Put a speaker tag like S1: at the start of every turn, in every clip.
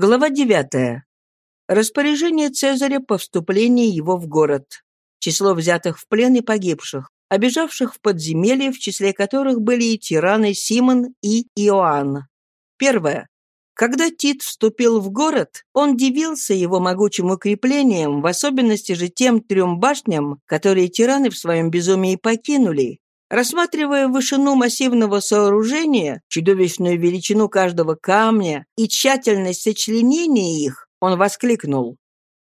S1: Глава 9. Распоряжение Цезаря по вступлению его в город. Число взятых в плен и погибших, обежавших в подземелье, в числе которых были и тираны Симон и Иоанн. Первое. Когда Тит вступил в город, он дивился его могучим укреплением, в особенности же тем трем башням, которые тираны в своем безумии покинули, Рассматривая вышину массивного сооружения, чудовищную величину каждого камня и тщательность сочленения их, он воскликнул.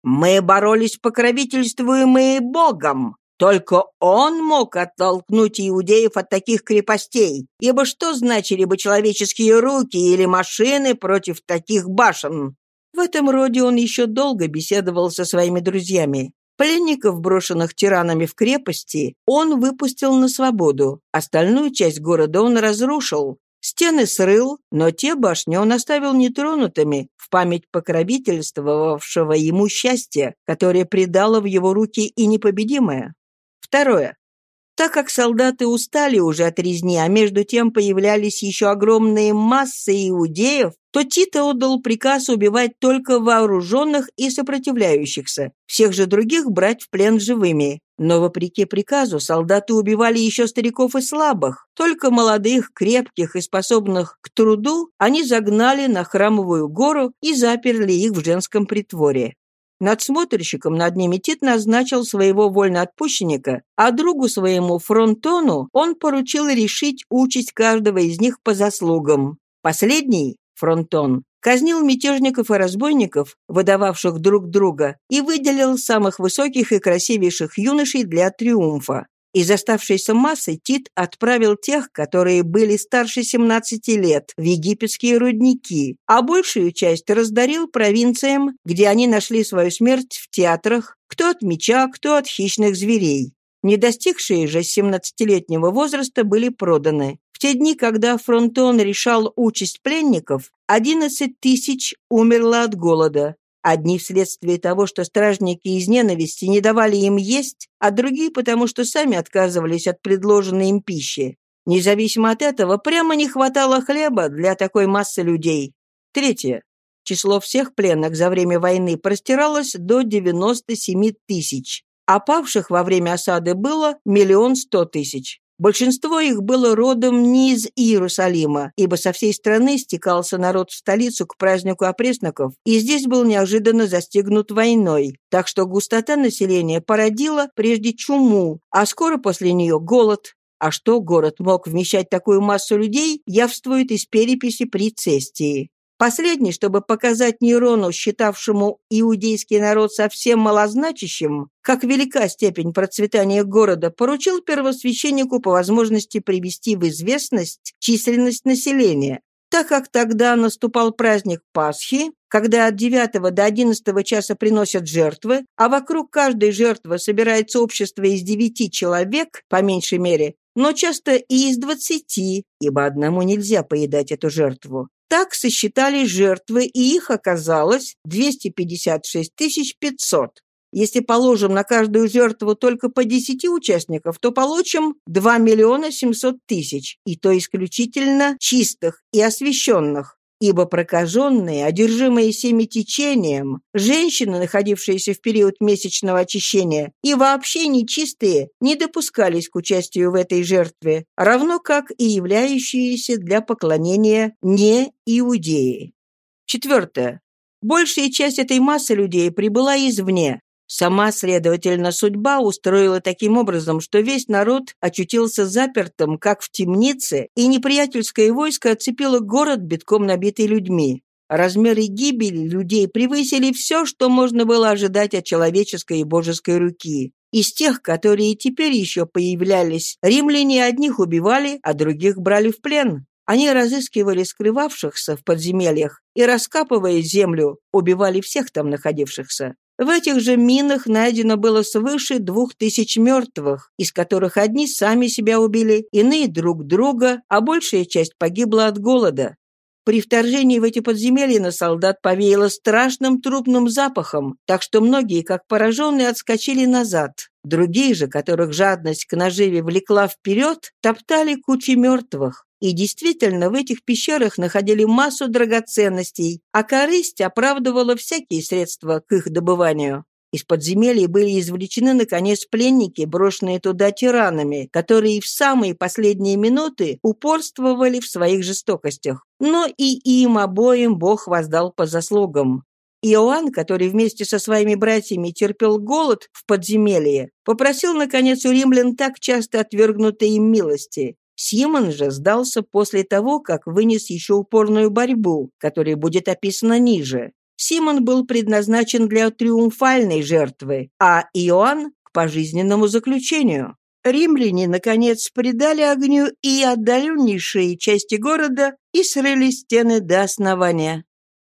S1: «Мы боролись покровительствуемые Богом. Только он мог оттолкнуть иудеев от таких крепостей, ибо что значили бы человеческие руки или машины против таких башен?» В этом роде он еще долго беседовал со своими друзьями. Пленников, брошенных тиранами в крепости, он выпустил на свободу. Остальную часть города он разрушил. Стены срыл, но те башни он оставил нетронутыми в память покровительствовавшего ему счастья, которое предало в его руки и непобедимое. Второе. Так как солдаты устали уже от резни, а между тем появлялись еще огромные массы иудеев, то Тита отдал приказ убивать только вооруженных и сопротивляющихся, всех же других брать в плен живыми. Но, вопреки приказу, солдаты убивали еще стариков и слабых. Только молодых, крепких и способных к труду они загнали на храмовую гору и заперли их в женском притворе. Надсмотрщиком над ними Тит назначил своего вольноотпущенника, а другу своему Фронтону он поручил решить участь каждого из них по заслугам. Последний, Фронтон, казнил мятежников и разбойников, выдававших друг друга, и выделил самых высоких и красивейших юношей для триумфа. Из оставшейся массы Тит отправил тех, которые были старше 17 лет, в египетские рудники, а большую часть раздарил провинциям, где они нашли свою смерть в театрах, кто от меча, кто от хищных зверей. Не достигшие же 17-летнего возраста были проданы. В те дни, когда Фронтон решал участь пленников, 11 тысяч умерло от голода, Одни вследствие того, что стражники из ненависти не давали им есть, а другие потому, что сами отказывались от предложенной им пищи. Независимо от этого, прямо не хватало хлеба для такой массы людей. Третье. Число всех пленных за время войны простиралось до 97 тысяч, а павших во время осады было миллион сто тысяч. Большинство их было родом не из Иерусалима, ибо со всей страны стекался народ в столицу к празднику опресноков, и здесь был неожиданно застигнут войной, так что густота населения породила прежде чуму, а скоро после нее голод. А что город мог вмещать такую массу людей, явствует из переписи при Цестии. Последний, чтобы показать Нерону, считавшему иудейский народ совсем малозначащим, как велика степень процветания города, поручил первосвященнику по возможности привести в известность численность населения. Так как тогда наступал праздник Пасхи, когда от 9 до 11 часа приносят жертвы, а вокруг каждой жертвы собирается общество из девяти человек, по меньшей мере, но часто и из двадцати, ибо одному нельзя поедать эту жертву. Так сосчитали жертвы, и их оказалось 256 500. Если положим на каждую жертву только по 10 участников, то получим 2 миллиона 700 тысяч, и то исключительно чистых и освященных ибо прокаженные, одержимые семитечением, женщины, находившиеся в период месячного очищения, и вообще нечистые, не допускались к участию в этой жертве, равно как и являющиеся для поклонения не иудеи. Четвертое. Большая часть этой массы людей прибыла извне, Сама, следовательно, судьба устроила таким образом, что весь народ очутился запертым, как в темнице, и неприятельское войско оцепило город, битком набитый людьми. Размеры гибели людей превысили все, что можно было ожидать от человеческой и божеской руки. Из тех, которые теперь еще появлялись, римляне одних убивали, а других брали в плен. Они разыскивали скрывавшихся в подземельях и, раскапывая землю, убивали всех там находившихся. В этих же минах найдено было свыше двух тысяч мертвых, из которых одни сами себя убили, иные друг друга, а большая часть погибла от голода. При вторжении в эти подземелья на солдат повеяло страшным трупным запахом, так что многие, как пораженные, отскочили назад. Другие же, которых жадность к наживе влекла вперед, топтали кучи мертвых. И действительно, в этих пещерах находили массу драгоценностей, а корысть оправдывала всякие средства к их добыванию. Из подземелья были извлечены, наконец, пленники, брошенные туда тиранами, которые в самые последние минуты упорствовали в своих жестокостях. Но и им обоим Бог воздал по заслугам. Иоанн, который вместе со своими братьями терпел голод в подземелье, попросил, наконец, у римлян так часто отвергнутой им милости. Симон же сдался после того, как вынес еще упорную борьбу, которая будет описана ниже. Симон был предназначен для триумфальной жертвы, а Иоанн — к пожизненному заключению. Римляне, наконец, предали огню и отдаленнейшие части города и срыли стены до основания.